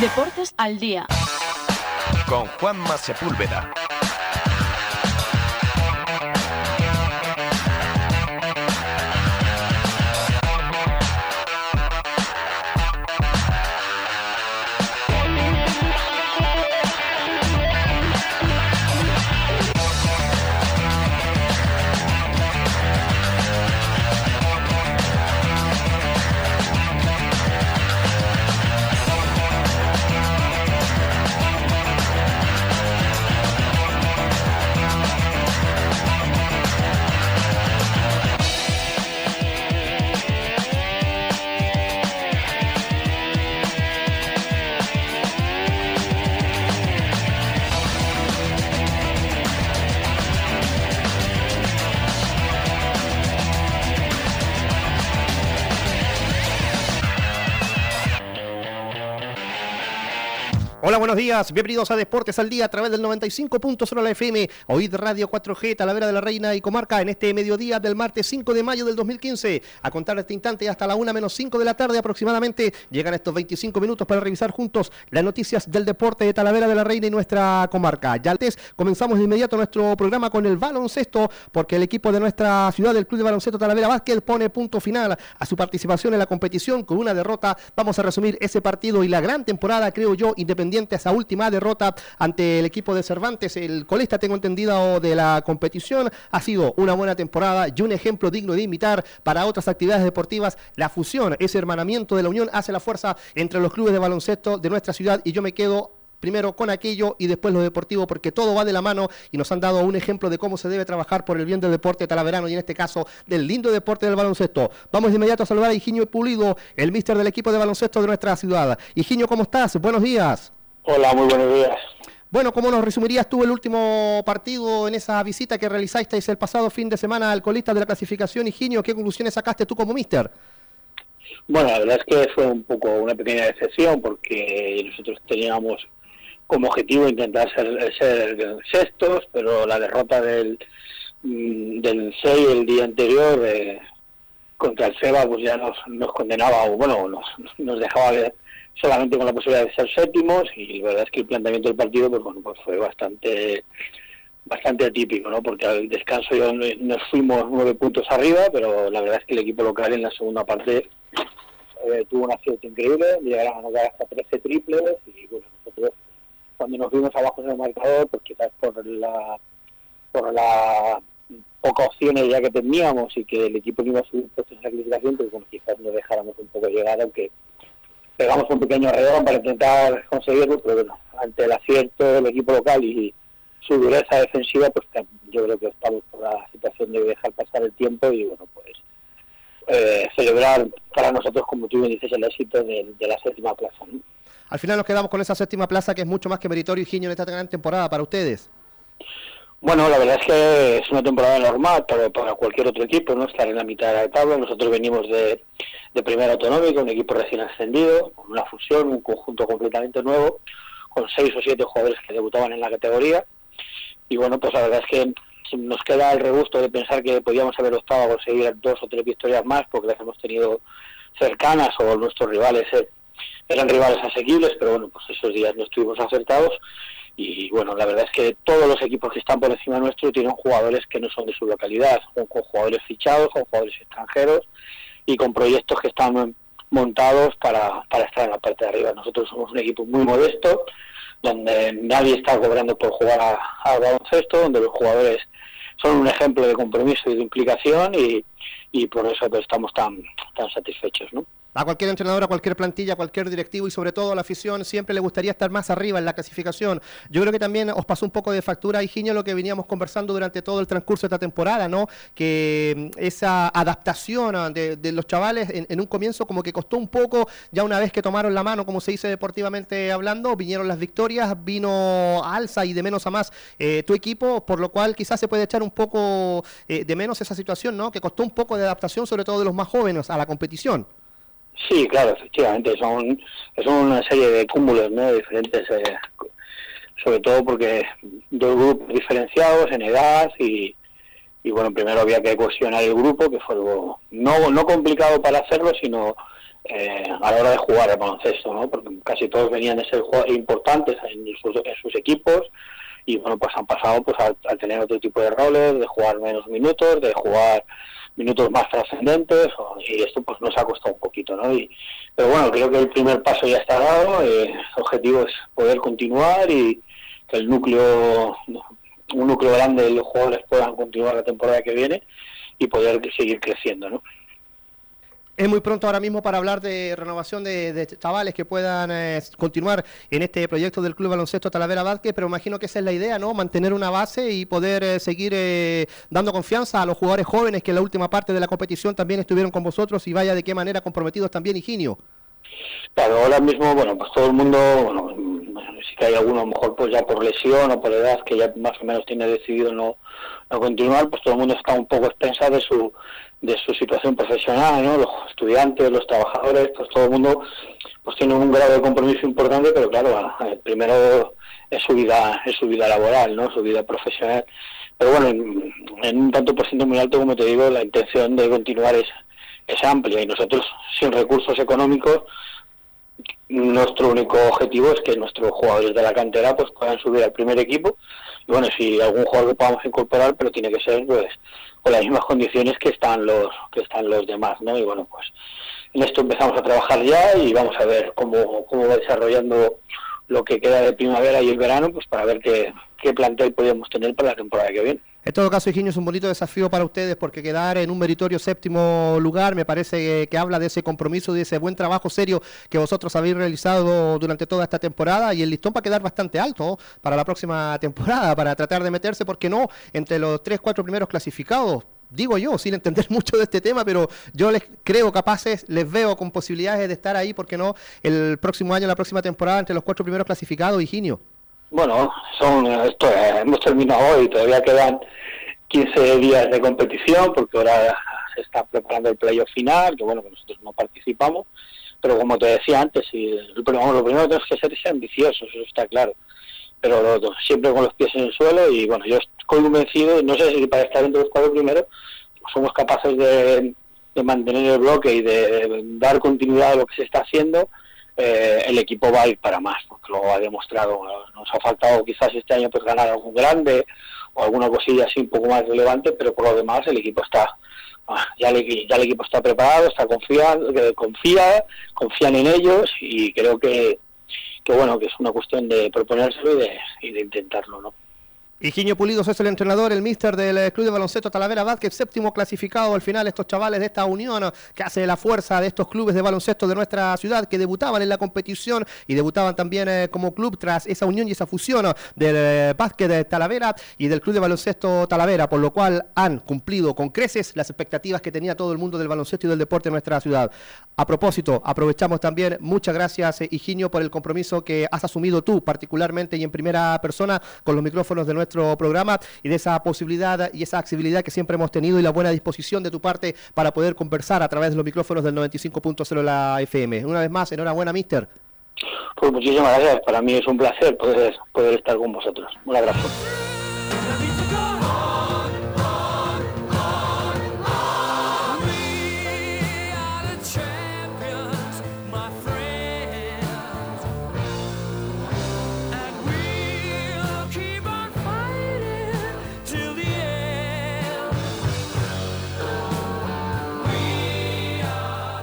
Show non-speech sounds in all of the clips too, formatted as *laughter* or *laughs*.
Deportes al día. Con Juanma Sepúlveda. Buenos días. Bienvenidos a Deportes al Día a través del 95.0 la FM. Oíd Radio 4G, Talavera de la Reina y Comarca en este mediodía del martes 5 de mayo del 2015. A contar este instante hasta la 1 menos 5 de la tarde aproximadamente llegan estos 25 minutos para revisar juntos las noticias del deporte de Talavera de la Reina y nuestra comarca. Ya antes comenzamos de inmediato nuestro programa con el baloncesto porque el equipo de nuestra ciudad, el Club de Baloncesto Talavera Vázquez, pone punto final a su participación en la competición con una derrota. Vamos a resumir ese partido y la gran temporada, creo yo, independiente esa última derrota ante el equipo de Cervantes. El colista, tengo entendido, de la competición ha sido una buena temporada y un ejemplo digno de imitar para otras actividades deportivas. La fusión, ese hermanamiento de la unión hace la fuerza entre los clubes de baloncesto de nuestra ciudad y yo me quedo primero con aquello y después lo deportivo, porque todo va de la mano y nos han dado un ejemplo de cómo se debe trabajar por el bien del deporte talaverano y en este caso del lindo deporte del baloncesto. Vamos de inmediato a saludar a Higinio Pulido, el mister del equipo de baloncesto de nuestra ciudad. Higinio, ¿cómo estás? Buenos días. Hola, muy buenos días. Bueno, ¿cómo nos resumirías tú el último partido en esa visita que realizasteis el pasado fin de semana al colista de la clasificación, Higinio? ¿Qué conclusiones sacaste tú como mister? Bueno, la verdad es que fue un poco una pequeña decepción porque nosotros teníamos como objetivo intentar ser, ser sextos, pero la derrota del, mm, del 6 el día anterior eh, contra el Seba pues ya nos, nos condenaba, o bueno, nos, nos dejaba ver solamente con la posibilidad de ser séptimos y la verdad es que el planteamiento del partido pues bueno pues fue bastante bastante atípico no porque al descanso ya nos fuimos nueve puntos arriba pero la verdad es que el equipo local en la segunda parte eh, tuvo un acierto increíble. Llegaron a anotar hasta 13 triples y bueno nosotros cuando nos vimos abajo en el marcador pues quizás por la por la pocas opciones ya que teníamos y que el equipo no iba a subir puestos en la clasificación pues bueno quizás nos dejáramos un poco llegar aunque pegamos un pequeño arreón para intentar conseguirlo, pero bueno, ante el acierto del equipo local y su dureza defensiva, pues yo creo que estamos por la situación de dejar pasar el tiempo y bueno, pues eh, celebrar para nosotros, como tú bien dices, el éxito de, la séptima plaza. Al final nos quedamos con esa séptima plaza que es mucho más que meritorio y en esta gran temporada para ustedes. Bueno, la verdad es que es una temporada normal para, para cualquier otro equipo, ¿no? Estar en la mitad de la tabla. Nosotros venimos de, de primera autonómica, un equipo recién ascendido, con una fusión, un conjunto completamente nuevo, con seis o siete jugadores que debutaban en la categoría. Y bueno, pues la verdad es que nos queda el regusto de pensar que podíamos haber optado a conseguir dos o tres victorias más, porque las hemos tenido cercanas o nuestros rivales eh, eran rivales asequibles, pero bueno, pues esos días no estuvimos acertados y bueno, la verdad es que todos los equipos que están por encima nuestro tienen jugadores que no son de su localidad, con, jugadores fichados, con jugadores extranjeros y con proyectos que están montados para, para estar en la parte de arriba. Nosotros somos un equipo muy modesto, donde nadie está cobrando por jugar al baloncesto, donde los jugadores son un ejemplo de compromiso y de implicación y, y por eso pues, estamos tan, tan satisfechos. ¿no? A cualquier entrenador, a cualquier plantilla, a cualquier directivo y sobre todo a la afición siempre le gustaría estar más arriba en la clasificación. Yo creo que también os pasó un poco de factura, Higinio, lo que veníamos conversando durante todo el transcurso de esta temporada, ¿no? Que mm, esa adaptación ah, de, los chavales en, un comienzo como que costó un poco, ya una vez que tomaron la mano, como se dice deportivamente hablando, vinieron las victorias, vino alza y de menos a más eh, tu equipo, por lo cual quizás se puede echar un poco eh, de menos esa situación, ¿no? Que costó un poco de adaptación, sobre todo de los más jóvenes, a la competición. Sí, claro, efectivamente, son, son una serie de cúmulos ¿no? diferentes, eh, sobre todo porque dos grupos diferenciados en edad y, y bueno, primero había que cuestionar el grupo, que fue algo no, no complicado para hacerlo, sino eh, a la hora de jugar al baloncesto, ¿no? Porque casi todos venían de ser jugadores importantes en sus, equipos y bueno, pues han pasado pues a, tener otro tipo de roles, de jugar menos minutos, de jugar minutos más trascendentes y esto pues nos ha costado un poquito, ¿no? Y, pero bueno, creo que el primer paso ya está dado, eh, el objetivo es poder continuar y que el núcleo, un núcleo grande de los jugadores puedan continuar la temporada que viene y poder seguir creciendo, ¿no? Es muy pronto ahora mismo para hablar de renovación de, chavales que puedan eh, continuar en este proyecto del Club Baloncesto Talavera Vázquez, pero imagino que esa es la idea, ¿no? Mantener una base y poder eh, seguir eh, dando confianza a los jugadores jóvenes que en la última parte de la competición también estuvieron con vosotros y vaya de qué manera comprometidos también, Higinio. Claro, ahora mismo, bueno, pues todo el mundo, sí que hay alguno a lo mejor pues ya por lesión o por edad que ya más o menos tiene decidido no, no continuar, pues todo el mundo está un poco expensa de su de su situación profesional, ¿no? Los estudiantes, los trabajadores, pues todo el mundo pues tiene un grado de compromiso importante, pero claro, primero es su vida, es su vida laboral, ¿no? Su vida profesional. Pero bueno, en, un tanto por ciento muy alto, como te digo, la intención de continuar es, es amplia y nosotros sin recursos económicos nuestro único objetivo es que nuestros jugadores de la cantera pues puedan subir al primer equipo. Y bueno si algún jugador que podamos incorporar pero tiene que ser pues con las mismas condiciones que están los que están los demás no y bueno pues en esto empezamos a trabajar ya y vamos a ver cómo, cómo va desarrollando lo que queda de primavera y el verano pues para ver qué, qué plantel podemos tener para la temporada que viene en todo caso, Higinio, es un bonito desafío para ustedes porque quedar en un meritorio séptimo lugar me parece que, habla de ese compromiso, de ese buen trabajo serio que vosotros habéis realizado durante toda esta temporada y el listón va a quedar bastante alto para la próxima temporada, para tratar de meterse, ¿por qué no?, entre los tres, cuatro primeros clasificados digo yo, sin entender *laughs* mucho de este tema, pero yo les creo capaces, les veo con posibilidades de estar ahí, ¿por qué no?, el próximo año, la próxima temporada, entre los cuatro primeros clasificados, Higinio. Bueno, son esto, hemos terminado hoy, todavía quedan 15 días de competición porque ahora se está preparando el playoff final, que bueno, que nosotros no participamos, pero como te decía antes, y, lo primero que tenemos que ser es ambiciosos, eso está claro, pero siempre con los pies en el suelo y bueno, yo estoy convencido, no sé si para estar entre los cuatro primeros somos capaces de, mantener el bloque y de dar continuidad a lo que se está haciendo eh, el equipo va a ir para más, porque lo ha demostrado. Nos ha faltado quizás este año pues ganar algún grande o alguna cosilla así un poco más relevante, pero por lo demás el equipo está ah, ya, el, ya el equipo está preparado, está confiado, confía, confían en ellos y creo que, que bueno que es una cuestión de proponérselo y de, y de intentarlo, ¿no? Higinio Pulido es el entrenador, el mister del eh, Club de Baloncesto Talavera Vázquez, séptimo clasificado al final estos chavales de esta unión que hace la fuerza de estos clubes de baloncesto de nuestra ciudad que debutaban en la competición y debutaban también eh, como club tras esa unión y esa fusión del eh, básquet de Talavera y del Club de Baloncesto Talavera, por lo cual han cumplido con creces las expectativas que tenía todo el mundo del baloncesto y del deporte en nuestra ciudad. A propósito, aprovechamos también, muchas gracias Higinio por el compromiso que has asumido tú particularmente y en primera persona con los micrófonos de nuestra programa y de esa posibilidad y esa accesibilidad que siempre hemos tenido y la buena disposición de tu parte para poder conversar a través de los micrófonos del 95.0 la FM. Una vez más, enhorabuena, mister. Pues muchísimas gracias. Para mí es un placer poder, poder estar con vosotros. Un abrazo.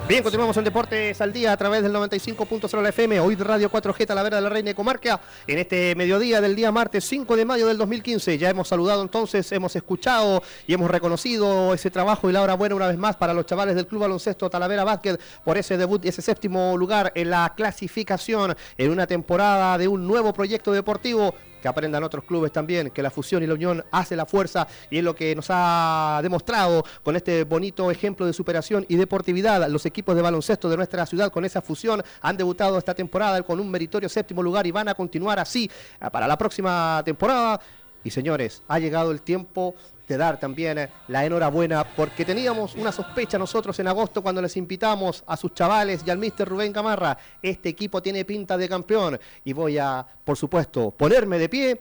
Bien, continuamos en Deportes al Día a través del 95.0 la FM, hoy Radio 4G Talavera de la Reina de Comarca, en este mediodía del día martes 5 de mayo del 2015. Ya hemos saludado entonces, hemos escuchado y hemos reconocido ese trabajo y la hora buena una vez más para los chavales del Club Baloncesto Talavera Básquet por ese debut y ese séptimo lugar en la clasificación en una temporada de un nuevo proyecto deportivo que aprendan otros clubes también, que la fusión y la unión hace la fuerza y es lo que nos ha demostrado con este bonito ejemplo de superación y deportividad. Los equipos de baloncesto de nuestra ciudad con esa fusión han debutado esta temporada con un meritorio séptimo lugar y van a continuar así para la próxima temporada. Y señores, ha llegado el tiempo de dar también eh, la enhorabuena porque teníamos una sospecha nosotros en agosto cuando les invitamos a sus chavales y al mister Rubén Camarra. Este equipo tiene pinta de campeón y voy a, por supuesto, ponerme de pie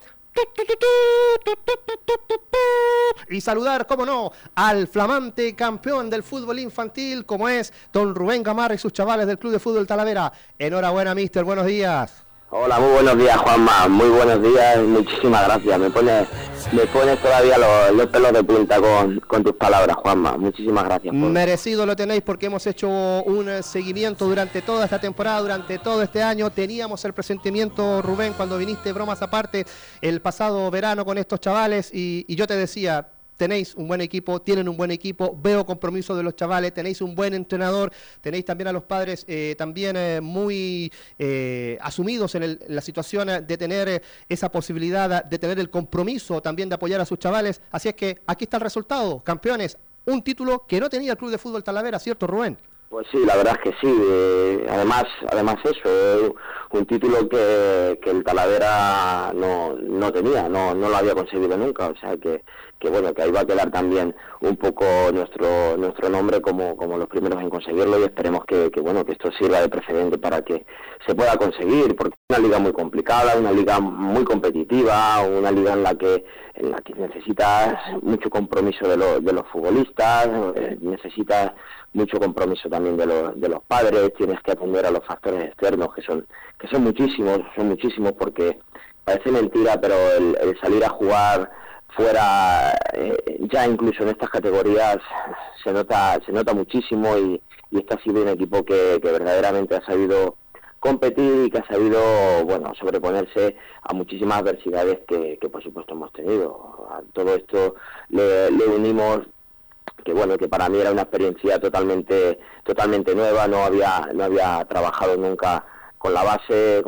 Y saludar, como no, al flamante campeón del fútbol infantil, como es don Rubén Gamarra y sus chavales del Club de Fútbol Talavera. Enhorabuena, mister, buenos días. Hola, muy buenos días, Juanma. Muy buenos días, muchísimas gracias. Me pones, me pones todavía los, pelos de punta con, tus palabras, Juanma. Muchísimas gracias. Merecido lo tenéis porque hemos hecho un seguimiento durante toda esta temporada, durante todo este año. Teníamos el presentimiento, Rubén, cuando viniste, bromas aparte, el pasado verano con estos chavales y yo te decía, tenéis un buen equipo, tienen un buen equipo, veo compromiso de los chavales, tenéis un buen entrenador, tenéis también a los padres eh, también eh, muy eh, asumidos en, la situación de tener esa posibilidad de tener el compromiso también de apoyar a sus chavales. Así es que aquí está el resultado, campeones, un título que no tenía el Club de Fútbol Talavera, ¿cierto Rubén? Pues sí, la verdad es que sí. además, además eso, un título que, que el Talavera no, no tenía, no, no lo había conseguido nunca. O sea que que bueno que ahí va a quedar también un poco nuestro nuestro nombre como, como los primeros en conseguirlo y esperemos que, bueno que esto sirva de precedente para que se pueda conseguir porque es una liga muy complicada una liga muy competitiva una liga en la que en la que necesitas mucho compromiso de, de los futbolistas eh, necesitas mucho compromiso también de, los de los padres tienes que atender a los factores externos que son que son muchísimos son muchísimos porque parece mentira pero el salir a jugar fuera eh, ya incluso en estas categorías se nota se nota muchísimo y, este ha sido un equipo que, verdaderamente ha sabido competir y que ha sabido bueno sobreponerse a muchísimas adversidades que, por supuesto hemos tenido. A todo esto le, le unimos que bueno que para mí era una experiencia totalmente totalmente nueva no había no había trabajado nunca con la base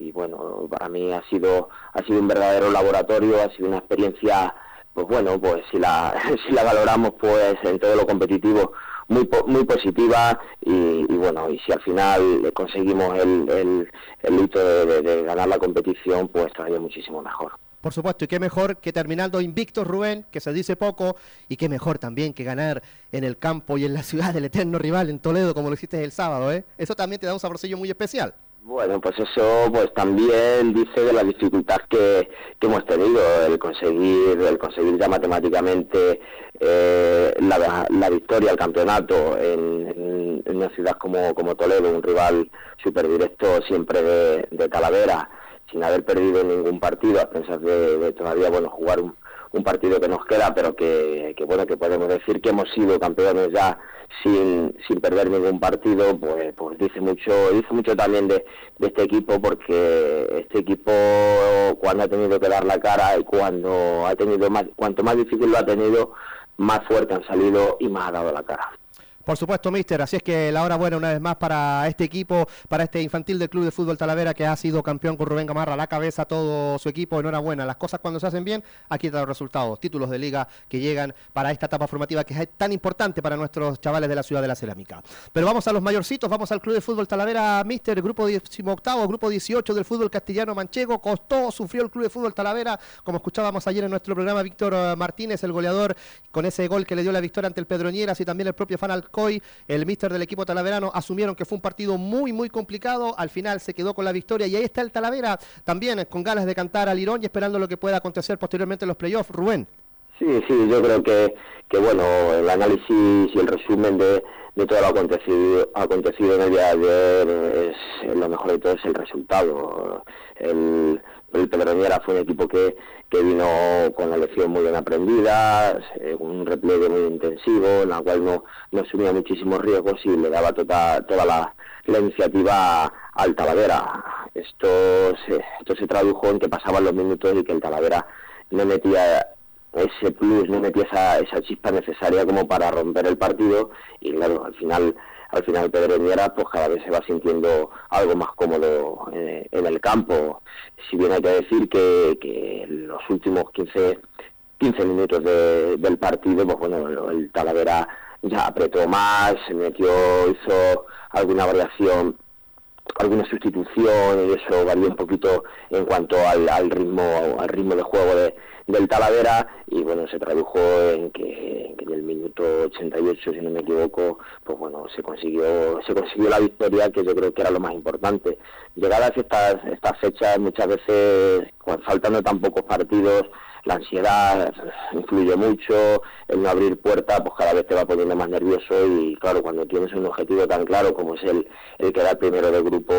y bueno para mí ha sido ha sido un verdadero laboratorio ha sido una experiencia pues bueno pues si la *laughs* si la valoramos pues en todo lo competitivo muy muy positiva y, bueno y si al final conseguimos el, el, hito de, ganar la competición pues todavía muchísimo mejor por supuesto, y qué mejor que terminando invicto Rubén, que se dice poco, y qué mejor también que ganar en el campo y en la *laughs* ciudad del eterno rival, en Toledo, como lo hiciste el sábado, ¿eh? Eso también te da un saborcillo muy especial. Bueno, pues eso pues también dice de la dificultad que, hemos tenido, el conseguir, el conseguir ya matemáticamente eh, la, victoria al campeonato en, una ciudad como, como Toledo, un rival súper directo siempre de, de, Talavera, sin haber perdido ningún partido, a pesar de, todavía bueno jugar un, un partido que nos queda, pero que, que, bueno que podemos decir que hemos sido campeones ya sin, sin perder ningún partido, pues, pues dice mucho, dice mucho también de, de este equipo, porque este equipo cuando ha tenido que dar la cara y cuando ha tenido más, cuanto más difícil lo ha tenido, más fuerte han salido y más ha dado la cara. Por supuesto, mister. Así es que la hora buena una vez más para este equipo, para este infantil del Club de Fútbol Talavera que ha sido campeón con Rubén Gamarra la cabeza, todo su equipo. Enhorabuena. Las cosas cuando se hacen bien, aquí están los resultados. Títulos de liga que llegan para esta etapa formativa que es tan importante para nuestros chavales de la ciudad de la Cerámica. Pero vamos a los mayorcitos, vamos al Club de Fútbol Talavera, mister, grupo 18, grupo 18 del fútbol castellano manchego. Costó, sufrió el Club de Fútbol Talavera, como escuchábamos ayer en nuestro programa, Víctor eh, Martínez, el goleador, con ese gol que le dio la victoria ante el Pedroñeras y también el propio Fanal Coy, el míster del equipo talaverano, asumieron que fue un partido muy, muy complicado. Al final se quedó con la victoria y ahí está el Talavera también con ganas de cantar al Irón y esperando lo que pueda acontecer posteriormente en los playoffs. Rubén. Sí, sí, yo creo que, que bueno, el análisis y el resumen de, de todo lo acontecido, acontecido en el día de ayer es lo mejor de todo es el resultado. El, el Pedroñera fue un equipo que, que vino con la lección muy bien aprendida, un repliegue muy intensivo, en la cual no, no asumía muchísimos riesgos y le daba toda, toda la, iniciativa al Talavera. Esto se, esto se tradujo en que pasaban los minutos y que el Talavera no metía ese plus, no metía esa, esa chispa necesaria como para romper el partido y claro, al final al final Pedroñera pues cada vez se va sintiendo algo más cómodo eh, en el campo. Si bien hay que decir que, que los últimos 15, 15 minutos del partido, pues bueno, el Talavera ya apretó más, se metió, hizo alguna variación alguna sustitución y eso varía un poquito en cuanto al, ritmo al ritmo de juego de, del Talavera y bueno, se tradujo en que, en el minuto 88, si no me equivoco, pues bueno, se consiguió se consiguió la victoria que yo creo que era lo más importante. Llegadas estas estas fechas muchas veces faltando tan pocos partidos la ansiedad influye mucho, el no abrir puerta pues cada vez te va poniendo más nervioso y claro, cuando tienes un objetivo tan claro como es el, el quedar primero del grupo,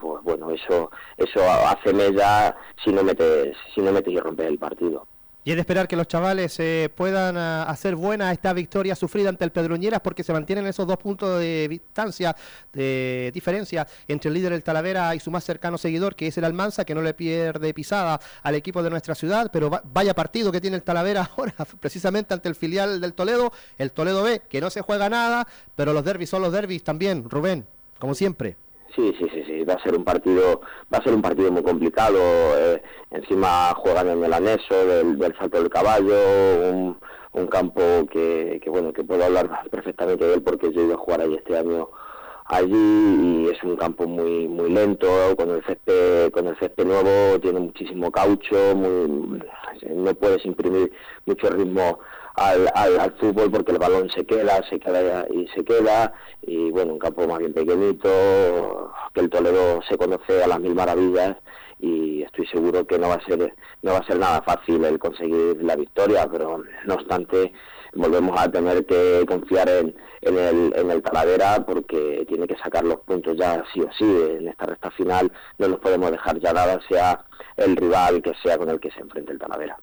pues bueno, eso eso hace mella si no metes, si no metes y rompes el partido. Y es de esperar que los chavales eh, puedan ah, hacer buena esta victoria sufrida ante el Pedroñeras porque se mantienen esos dos puntos de distancia, de diferencia entre el líder del Talavera y su más cercano seguidor, que es el Almanza, que no le pierde pisada al equipo de nuestra ciudad. Pero vaya partido que tiene el Talavera *laughs* ahora, precisamente ante el filial del Toledo, el Toledo B, que no se juega nada, pero los derbis son los derbis también, Rubén, como siempre. Sí, sí, sí, va a ser un partido, va a ser un partido muy complicado. Eh, encima juegan en el anexo del, salto del caballo, un, un campo que, que, bueno, que puedo hablar perfectamente de él porque yo he ido a jugar ahí este año allí y es un campo muy muy lento con el césped con el césped nuevo tiene muchísimo caucho muy, no puedes imprimir mucho ritmo al, al, fútbol porque el balón se queda, se queda y se queda y bueno, un campo más bien pequeñito, que el Toledo se conoce a las mil maravillas y estoy seguro que no va a ser no va a ser nada fácil el conseguir la victoria, pero no obstante volvemos a tener que confiar en, en, el, en el Talavera porque tiene que sacar los puntos ya sí o sí en esta recta final no nos podemos dejar ya nada sea el rival que sea con el que se enfrente el Talavera.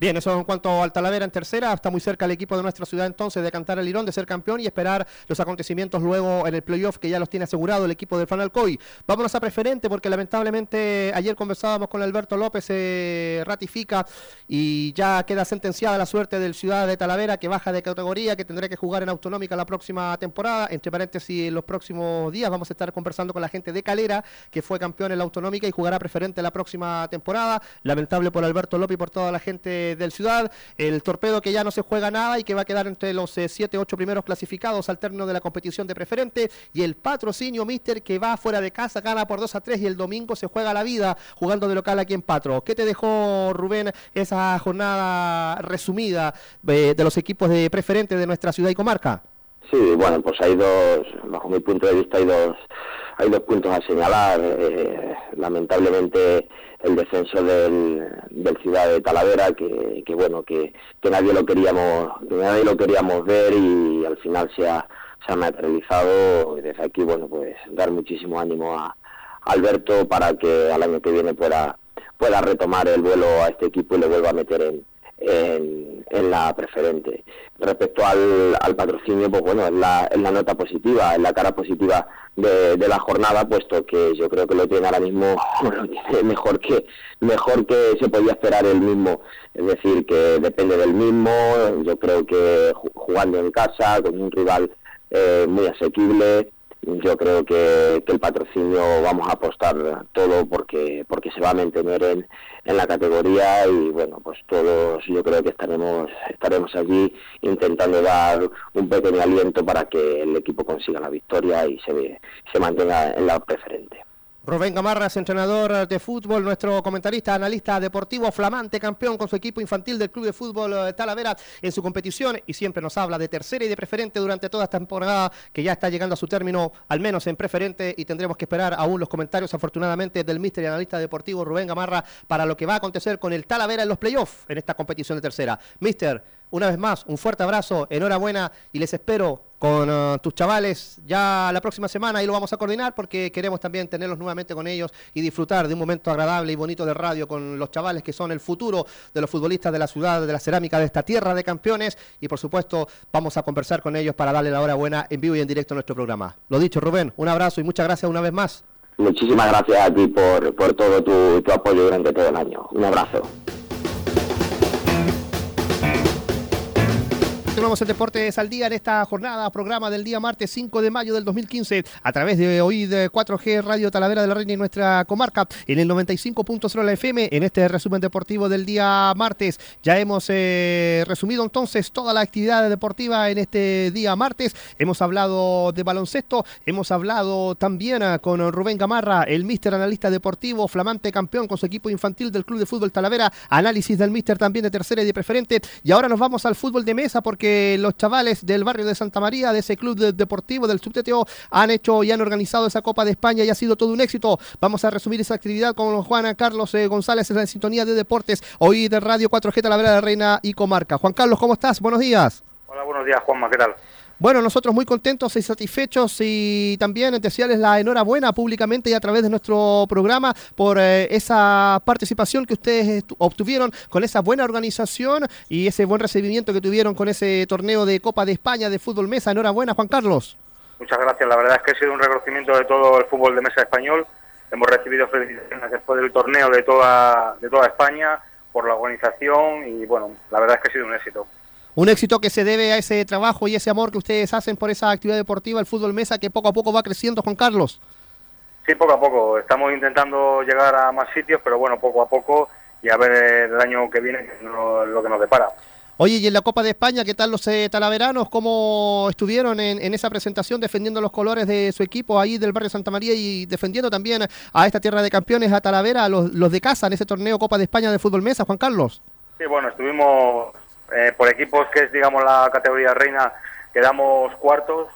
Bien, eso en cuanto al Talavera en tercera, está muy cerca el equipo de nuestra ciudad entonces de cantar el Irón, de ser campeón y esperar los acontecimientos luego en el playoff que ya los tiene asegurado el equipo del Fanalcoy. Vámonos a preferente porque lamentablemente ayer conversábamos con Alberto López, se ratifica y ya queda sentenciada la suerte del Ciudad de Talavera que baja de categoría, que tendrá que jugar en autonómica la próxima temporada. Entre paréntesis, en los próximos días vamos a estar conversando con la gente de Calera, que fue campeón en la autonómica y jugará preferente la próxima temporada. Lamentable por Alberto López y por toda la gente del Ciudad, el torpedo que ya no se juega nada y que va a quedar entre los 7, eh, 8 primeros clasificados al término de la competición de preferente, y el patrocinio Mister que va fuera de casa, gana por 2 a 3 y el domingo se juega la vida jugando de local aquí en Patro. ¿Qué te dejó Rubén esa jornada resumida eh, de los equipos de preferente de nuestra ciudad y comarca? Sí, bueno, pues hay dos, bajo mi punto de vista, hay dos, hay dos puntos a señalar. Eh, lamentablemente el descenso del, del Ciudad de Talavera, que, que bueno, que, que, nadie lo queríamos, que nadie lo queríamos ver y al final se ha, se ha materializado. Y desde aquí, bueno, pues dar muchísimo ánimo a, Alberto para que al año que viene pueda, pueda retomar el vuelo a este equipo y le vuelva a meter en, en, la preferente. Respecto al, al, patrocinio, pues bueno, es la, es la nota positiva, es la cara positiva de, la jornada, puesto que yo creo que lo tiene ahora mismo *laughs* mejor que mejor que se podía esperar el mismo. Es decir, que depende del mismo, yo creo que jugando en casa, con un rival eh, muy asequible, yo creo que, el patrocinio vamos a apostar todo porque porque se va a mantener en, en la categoría y bueno pues todos yo creo que estaremos estaremos allí intentando dar un pequeño aliento para que el equipo consiga la victoria y se se mantenga en la preferente Rubén Gamarras, entrenador de fútbol, nuestro comentarista, analista deportivo, flamante campeón con su equipo infantil del Club de Fútbol eh, Talavera en su competición y siempre nos habla de tercera y de preferente durante toda esta temporada que ya está llegando a su término, al menos en preferente, y tendremos que esperar aún los comentarios, afortunadamente, del mister y analista deportivo Rubén Gamarra para lo que va a acontecer con el Talavera en los playoffs en esta competición de tercera. Mister, una vez más, un fuerte abrazo, enhorabuena y les espero con uh, tus chavales ya la próxima semana y lo vamos a coordinar porque queremos también tenerlos nuevamente con ellos y disfrutar de un momento agradable y bonito de radio con los chavales que son el futuro de los futbolistas de la ciudad, de la cerámica, de esta tierra de campeones y por supuesto vamos a conversar con ellos para darle la hora buena en vivo y en directo a nuestro programa. Lo dicho, Rubén, un abrazo y muchas gracias una vez más. Muchísimas gracias a ti por, por todo tu apoyo durante todo el año. Un abrazo. Continuamos en Deportes al Día en esta jornada, programa del día martes 5 de mayo del 2015, a través de OID 4G Radio Talavera de la Reina y nuestra comarca, en el 95.0 la FM, en este resumen deportivo del día martes. Ya hemos eh, resumido entonces toda la actividad deportiva en este día martes. Hemos hablado de baloncesto, hemos hablado también ah, con Rubén Gamarra, el míster analista deportivo, flamante campeón con su equipo infantil del Club de Fútbol Talavera, análisis del míster también de tercera y de preferente. Y ahora nos vamos al fútbol de mesa porque los chavales del barrio de Santa María, de ese club deportivo del subteteo, han hecho y han organizado esa Copa de España y ha sido todo un éxito. Vamos a resumir esa actividad con Juan Carlos eh, González en la sintonía de deportes, hoy de Radio 4G Talavera de Reina y Comarca. Juan Carlos, ¿cómo estás? Buenos días. Hola, buenos días, Juanma, ¿qué tal? Bueno, nosotros muy contentos y satisfechos y también desearles la enhorabuena públicamente y a través de nuestro programa por eh, esa participación que ustedes obtuvieron con esa buena organización y ese buen recibimiento que tuvieron con ese torneo de Copa de España de fútbol mesa. Enhorabuena, Juan Carlos. Muchas gracias. La verdad es que ha sido un reconocimiento de todo el fútbol de mesa español. Hemos recibido felicitaciones después del torneo de toda, de toda España por la organización y bueno, la verdad es que ha sido un éxito. Un éxito que se debe a ese trabajo y ese amor que ustedes hacen por esa actividad deportiva, el fútbol mesa, que poco a poco va creciendo, Juan Carlos. Sí, poco a poco. Estamos intentando llegar a más sitios, pero bueno, poco a poco y a ver el año que viene lo que nos depara. Oye, y en la Copa de España, ¿qué tal los eh, talaveranos? ¿Cómo estuvieron en, esa presentación defendiendo los colores de su equipo ahí del barrio Santa María y defendiendo también a esta tierra de campeones, a Talavera, los, los de casa en ese torneo Copa de España de fútbol mesa, Juan Carlos? Sí, bueno, estuvimos eh, por equipos que es, digamos, la categoría reina, quedamos cuartos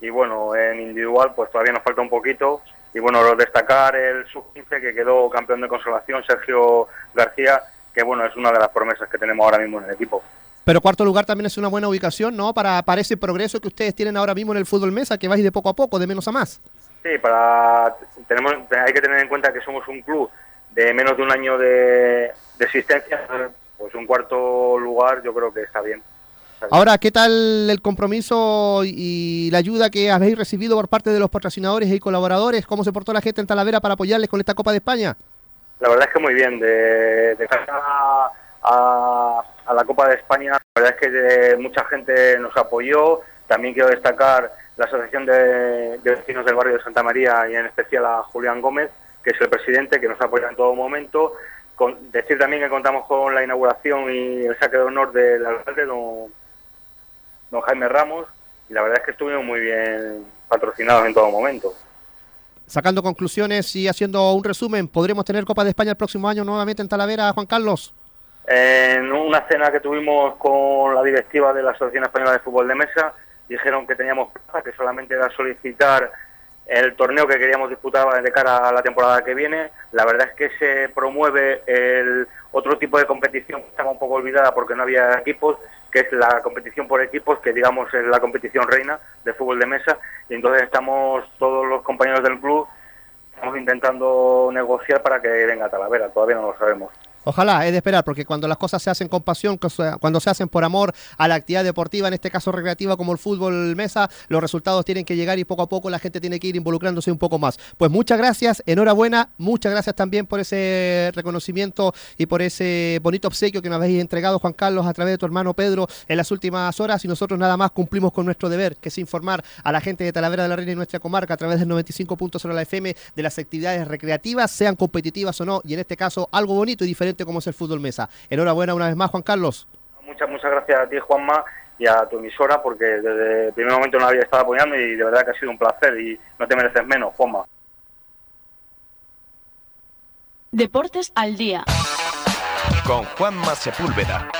y bueno, en individual pues todavía nos falta un poquito. Y bueno, destacar el sub-15 que quedó campeón de consolación, Sergio García, que bueno, es una de las promesas que tenemos ahora mismo en el equipo. Pero cuarto lugar también es una buena ubicación, ¿no? Para, para ese progreso que ustedes tienen ahora mismo en el fútbol mesa, que vais de poco a poco, de menos a más. Sí, para tenemos hay que tener en cuenta que somos un club de menos de un año de, de existencia, pues un cuarto lugar yo creo que está bien. Ahora, ¿qué tal el compromiso y la ayuda que habéis recibido por parte de los patrocinadores y colaboradores? ¿Cómo se portó la gente en Talavera para apoyarles con esta Copa de España? La verdad es que muy bien. De, de cara a, la Copa de España, la verdad es que mucha gente nos apoyó. También quiero destacar la Asociación de, de, Vecinos del Barrio de Santa María y en especial a Julián Gómez, que es el presidente, que nos apoya en todo momento decir también que contamos con la inauguración y el saque de honor del alcalde, don, don Jaime Ramos, y la verdad es que estuvimos muy bien patrocinados en todo momento. Sacando conclusiones y haciendo un resumen, ¿podremos tener Copa de España el próximo año nuevamente en Talavera, Juan Carlos? En una cena que tuvimos con la directiva de la Asociación Española de Fútbol de Mesa, dijeron que teníamos plaza, que solamente era solicitar el torneo que queríamos disputar de cara a la temporada que viene. La verdad es que se promueve el otro tipo de competición que estaba un poco olvidada porque no había equipos, que es la competición por equipos, que digamos es la competición reina de fútbol de mesa. Y entonces estamos todos los compañeros del club estamos intentando negociar para que venga a Talavera. Todavía no lo sabemos. Ojalá, es de esperar, porque cuando las cosas se hacen con pasión, cuando se hacen por amor a la actividad deportiva, en este caso recreativa como el fútbol mesa, los resultados tienen que llegar y poco a poco la gente tiene que ir involucrándose un poco más. Pues muchas gracias, enhorabuena, muchas gracias también por ese reconocimiento y por ese bonito obsequio que nos habéis entregado, Juan Carlos, a través de tu hermano Pedro en las últimas horas y nosotros nada más cumplimos con nuestro deber, que es informar a la gente de Talavera de la Reina y nuestra comarca a través del 95.0 la FM de las actividades recreativas, sean competitivas o no, y en este caso algo bonito y diferente como es el fútbol mesa. Enhorabuena una vez más, Juan Carlos. Muchas, muchas gracias a ti, Juanma, y a tu emisora, porque desde el primer momento nos había estado apoyando y de verdad que ha sido un placer y no te mereces menos, Juanma. Deportes al día. Con Juanma Sepúlveda.